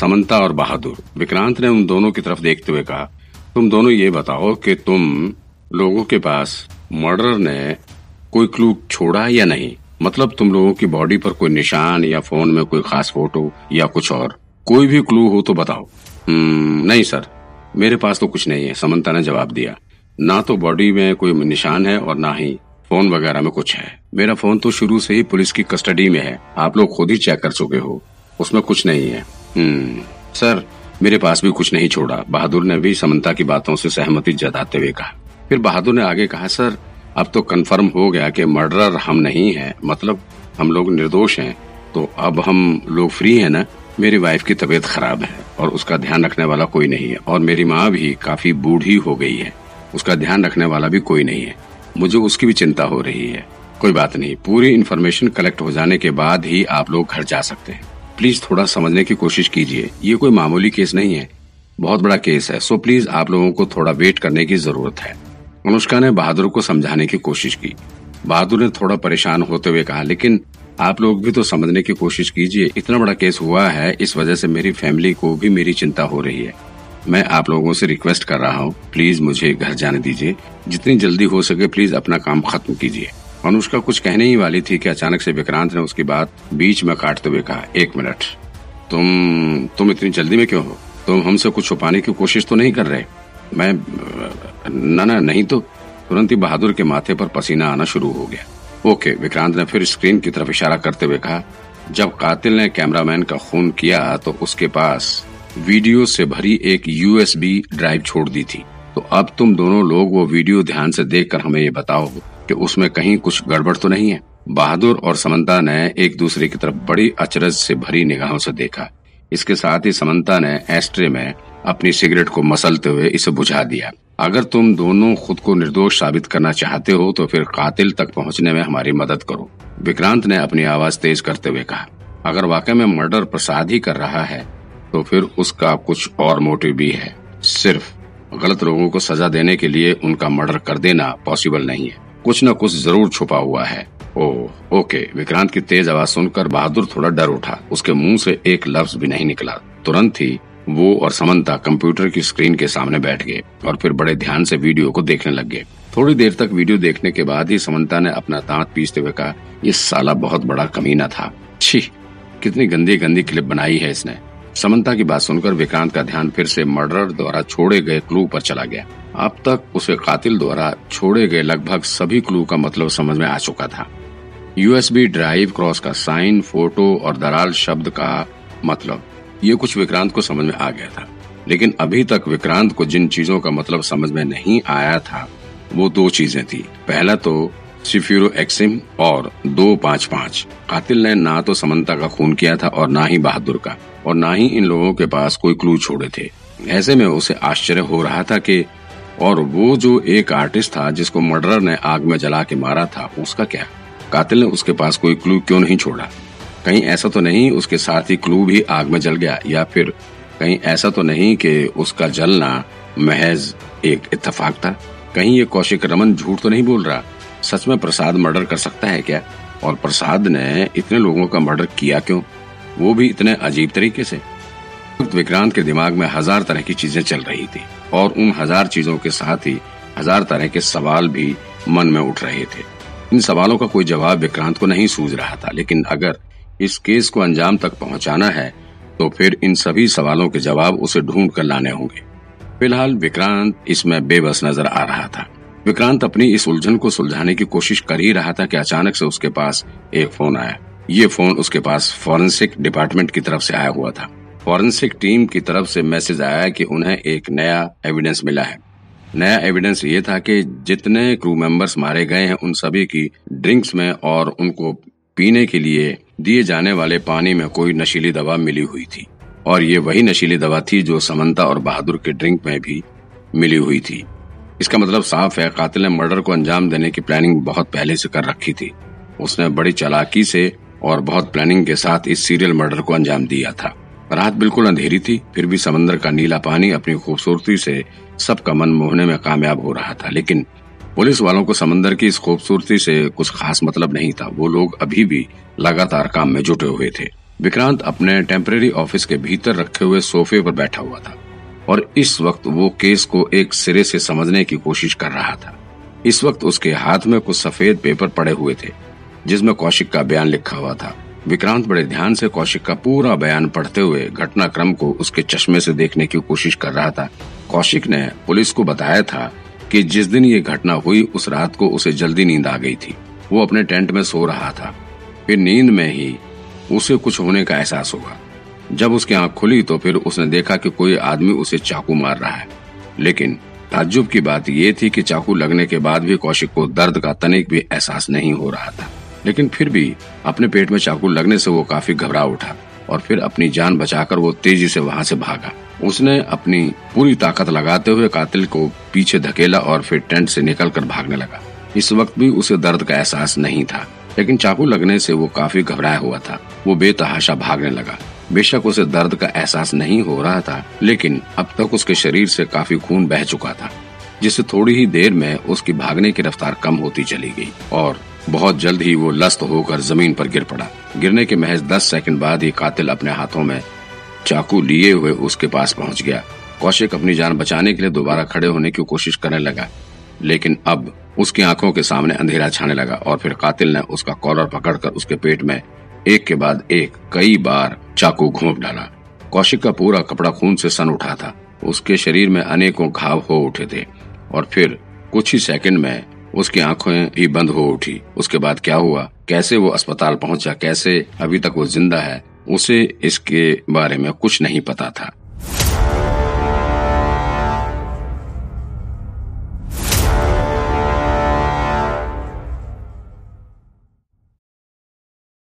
समंता और बहादुर। विक्रांत ने उन दोनों की तरफ़ देखते हुए कहा तुम दोनों ये बताओ कि तुम लोगों के पास मर्डर ने कोई क्लू छोड़ा या नहीं? मतलब तुम लोगों की बॉडी पर कोई निशान या फ़ोन में कोई खास फ़ोटो या कुछ और? कोई भी क्लू हो तो बताओ। हम्म, नहीं सर मेरे पास तो कुछ नहीं है समंता ने जवाब दिया। ना तो बॉडी में कोई निशान है और ना ही फ़ोन वगैरह में कुछ है। मेरा फ़ोन तो शुरू से ही पुलिस की कस्टडी में है। आप लोग खुद ही चेक कर चुके हो। उसमें कुछ नहीं है। सर, मेरे पास भी कुछ नहीं छोड़ा। बहादुर ने भी समंता की बातों से सहमति जताते हुए कहा। फिर बहादुर ने आगे कहा, सर, अब तो कंफर्म हो गया कि मर्डरर हम नहीं है। मतलब हम लोग निर्दोष हैं। तो अब हम लोग फ्री हैं ना? मेरी वाइफ की तबीयत खराब है और उसका ध्यान रखने वाला कोई नहीं है। और मेरी माँ भी काफ़ी बूढ़ी हो गई है। उसका ध्यान रखने वाला भी कोई नहीं है। मुझे उसकी भी चिंता हो रही है। कोई बात नहीं। पूरी इन्फॉर्मेशन कलेक्ट हो जाने के बाद ही आप लोग घर जा सकते हैं। प्लीज़ थोड़ा समझने की कोशिश कीजिए। ये कोई मामूली केस नहीं है। बहुत बड़ा केस है। सो प्लीज़ आप लोगों को थोड़ा वेट करने की ज़रूरत है। अनुष्का ने बहादुर को समझाने की कोशिश की। बहादुर ने थोड़ा परेशान होते हुए कहा, लेकिन आप लोग भी तो समझने की कोशिश कीजिए। इतना बड़ा केस हुआ है, इस वजह से मेरी फैमिली को भी मेरी चिंता हो रही है। मैं आप लोगों से रिक्वेस्ट कर रहा हूँ। प्लीज़ मुझे घर जाने दीजिए। जितनी जल्दी हो सके प्लीज़ अपना काम खत्म कीजिए। अनुष्का कुछ कहने ही वाली थी कि अचानक से विक्रांत ने उसकी बात बीच में काटते हुए कहा, एक मिनट। तुम तुम इतनी जल्दी में क्यों हो? तुम हमसे कुछ छुपाने की कोशिश तो नहीं कर रहे। मैं, न न, नहीं तो तुरंत ही बहादुर के माथे पर पसीना आना शुरू हो गया। ओके, विक्रांत ने फिर स्क्रीन की तरफ़ इशारा करते हुए कहा, जब कातिल ने कैमरामैन का खून किया तो उसके पास वीडियो से भरी एक यूएसबी ड्राइव छोड़ दी थी। तो अब तुम दोनों लोग वो वीडियो ध्यान से देखकर हमें ये बताओ। कि उसमें कहीं कुछ गड़बड़ तो नहीं है। बहादुर और समंता ने एक दूसरे की तरफ़ बड़ी अचरज से भरी निगाहों से देखा। इसके साथ ही समंता ने एस्ट्रे में अपनी सिगरेट को मसलते हुए इसे बुझा दिया। अगर तुम दोनों खुद को निर्दोष साबित करना चाहते हो तो फिर कातिल तक पहुँचने में हमारी मदद करो, विक्रांत ने अपनी आवाज़ तेज करते हुए कहा। अगर वाकई में मर्डर प्रसाद ही कर रहा है तो फिर उसका कुछ और मोटिव भी है। सिर्फ़ गलत लोगों को सजा देने के लिए उनका मर्डर कर देना पॉसिबल नहीं है। कुछ न कुछ ज़रूर छुपा हुआ है। ओ ओके, विक्रांत की तेज आवाज़ सुनकर बहादुर थोड़ा डर उठा। उसके मुँह से एक लफ्ज भी नहीं निकला। तुरंत ही वो और समंता कंप्यूटर की स्क्रीन के सामने बैठ गए और फिर बड़े ध्यान से वीडियो को देखने लग गए। थोड़ी देर तक वीडियो देखने के बाद ही समंता ने अपना दांत पीसते हुए कहा, ये साला बहुत बड़ा कमीना था। छी, कितनी गंदी गंदी क्लिप बनाई है इसने। समंता की बात सुनकर विक्रांत का ध्यान फिर से मर्डर द्वारा छोड़े गए क्लू पर चला गया। अब तक उसे कातिल द्वारा छोड़े गए लगभग सभी क्लू का मतलब समझ में आ चुका था। यूएसबी ड्राइव क्रॉस का साइन फ़ोटो और दराल शब्द का मतलब ये कुछ विक्रांत को समझ में आ गया था। लेकिन अभी तक विक्रांत को जिन चीज़ों का मतलब समझ में नहीं आया था, वो दो चीज़ें थी। पहला तो सिफ्यूरो एक्सिम और दो पाँच पाँच। कातिल ने ना तो समंता का खून किया था और ना ही बहादुर का, और ना ही इन लोगों के पास कोई क्लू छोड़े थे। ऐसे में उसे आश्चर्य हो रहा था कि और वो जो एक आर्टिस्ट था जिसको मर्डरर ने आग में जला के मारा था, उसका क्या? कातिल ने उसके पास कोई क्लू क्यों नहीं छोड़ा? कहीं ऐसा तो नहीं उसके साथ ही क्लू भी आग में जल गया, या फिर कहीं ऐसा तो नहीं कि उसका जलना महज एक इत्तेफाक था? कहीं ये कौशिक रमन झूठ तो नहीं बोल रहा? सच में प्रसाद मर्डर कर सकता है क्या? और प्रसाद ने इतने लोगों का मर्डर किया क्यों? वो भी इतने अजीब तरीके से। विक्रांत के दिमाग में हज़ार तरह की चीज़ें चल रही थी और उन हज़ार चीज़ों के साथ ही हज़ार तरह के सवाल भी मन में उठ रहे थे। इन सवालों का कोई जवाब विक्रांत को नहीं सूझ रहा था, लेकिन अगर इस केस को अंजाम तक पहुंचाना है तो फिर इन सभी सवालों के जवाब उसे ढूंढ कर लाने होंगे। फ़िलहाल विक्रांत इसमें बेबस नज़र आ रहा था। विक्रांत अपनी इस उलझन को सुलझाने की कोशिश कर ही रहा था कि अचानक से उसके पास एक फ़ोन आया। ये फ़ोन उसके पास फॉरेंसिक डिपार्टमेंट की तरफ़ से आया हुआ था। फॉरेंसिक टीम की तरफ़ से मैसेज आया कि उन्हें एक नया एविडेंस मिला है। नया एविडेंस ये था कि जितने क्रू मेंबर्स मारे गए हैं, उन सभी की ड्रिंक्स में और उनको पीने के लिए दिए जाने वाले पानी में कोई नशीली दवा मिली हुई थी। और ये वही नशीली दवा थी जो समंता और बहादुर के ड्रिंक में भी मिली हुई थी। इसका मतलब साफ़ है, कातिल ने मर्डर को अंजाम देने की प्लानिंग बहुत पहले से कर रखी थी। उसने बड़ी चालाकी से और बहुत प्लानिंग के साथ इस सीरियल मर्डर को अंजाम दिया था। रात बिल्कुल अंधेरी थी, फिर भी समंदर का नीला पानी अपनी खूबसूरती से सबका मन मोहने में कामयाब हो रहा था, लेकिन पुलिस वालों को समंदर की इस खूबसूरती से कुछ खास मतलब नहीं था। वो लोग अभी भी लगातार काम में जुटे हुए थे। विक्रांत अपने टेम्परेरी ऑफ़िस के भीतर रखे हुए सोफे पर बैठा हुआ था और इस वक्त वो केस को एक सिरे से समझने की कोशिश कर रहा था। इस वक्त उसके हाथ में कुछ सफ़ेद पेपर पड़े हुए थे, जिसमें कौशिक का बयान लिखा हुआ था। विक्रांत बड़े ध्यान से कौशिक का पूरा बयान पढ़ते हुए घटनाक्रम को उसके चश्मे से देखने की कोशिश कर रहा था। कौशिक ने पुलिस को बताया था कि जिस दिन ये घटना हुई, उस रात को उसे जल्दी नींद आ गई थी। वो अपने टेंट में सो रहा था। फिर नींद में ही उसे कुछ होने का एहसास हुआ। जब उसकी आँख खुली तो फिर उसने देखा कि कोई आदमी उसे चाकू मार रहा है। लेकिन ताज्जुब की बात यह थी कि चाकू लगने के बाद भी कौशिक को दर्द का तनिक भी एहसास नहीं हो रहा था। लेकिन फिर भी अपने पेट में चाकू लगने से वो काफ़ी घबरा उठा और फिर अपनी जान बचाकर वो तेज़ी से वहाँ से भागा। उसने अपनी पूरी ताकत लगाते हुए कातिल को पीछे धकेला और फिर टेंट से निकलकर भागने लगा। इस वक्त भी उसे दर्द का एहसास नहीं था, लेकिन चाकू लगने से वो काफ़ी घबराया हुआ था। वो बेतहाशा भागने लगा। बेशक उसे दर्द का एहसास नहीं हो रहा था, लेकिन अब तक उसके शरीर से काफ़ी खून बह चुका था। जिससे थोड़ी ही देर में उसकी भागने की रफ्तार कम होती चली गई और बहुत जल्द ही वो लस्त होकर ज़मीन पर गिर पड़ा। गिरने के महज दस सेकंड बाद ही कातिल अपने हाथों में चाकू लिए हुए उसके पास पहुँच गया। कौशिक अपनी जान बचाने के लिए दोबारा खड़े होने की कोशिश करने लगा, लेकिन अब उसकी आँखों के सामने अंधेरा छाने लगा और फिर कातिल ने उसका कॉलर पकड़कर उसके पेट में एक के बाद एक कई बार चाकू घोंप डाला। कौशिक का पूरा कपड़ा खून से सन उठा था। उसके शरीर में अनेकों घाव हो उठे थे। और फिर कुछ ही सेकंड में उसकी आँखें ही बंद हो उठी। उसके बाद क्या हुआ? कैसे वो अस्पताल पहुँचा? कैसे अभी तक वो ज़िंदा है? उसे इसके बारे में कुछ नहीं पता था।